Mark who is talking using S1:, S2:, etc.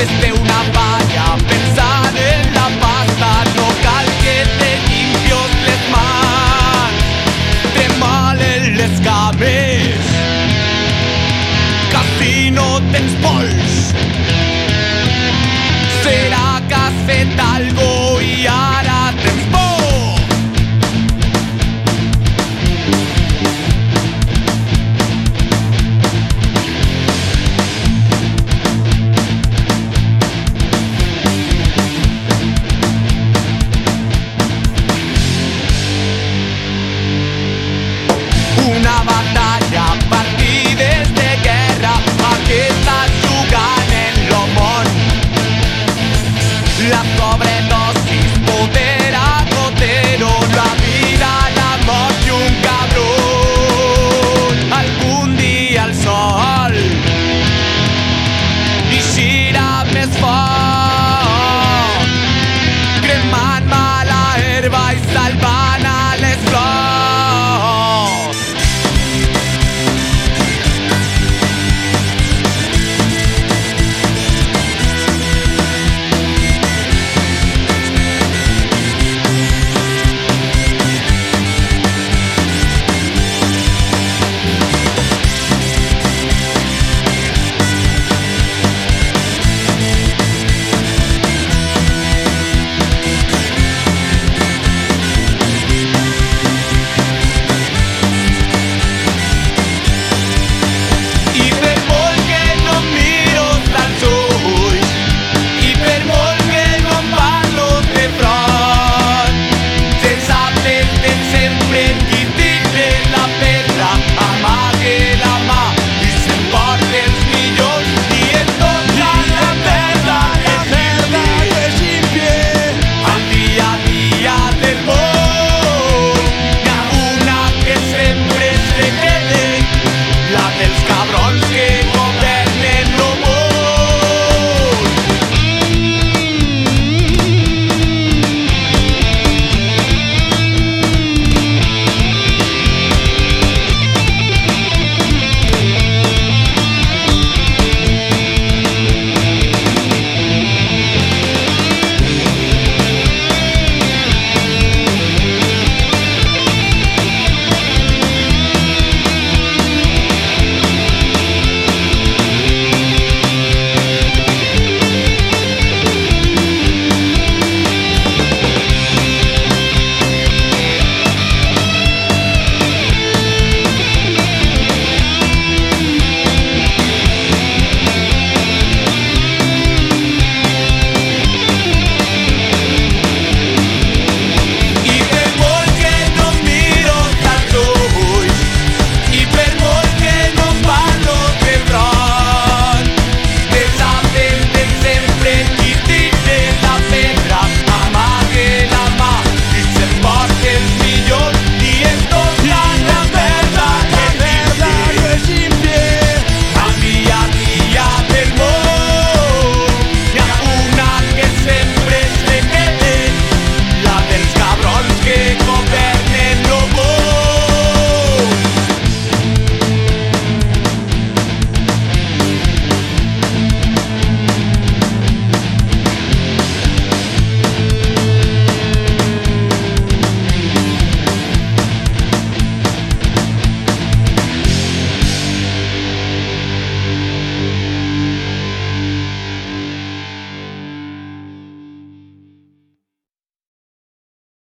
S1: desesperado.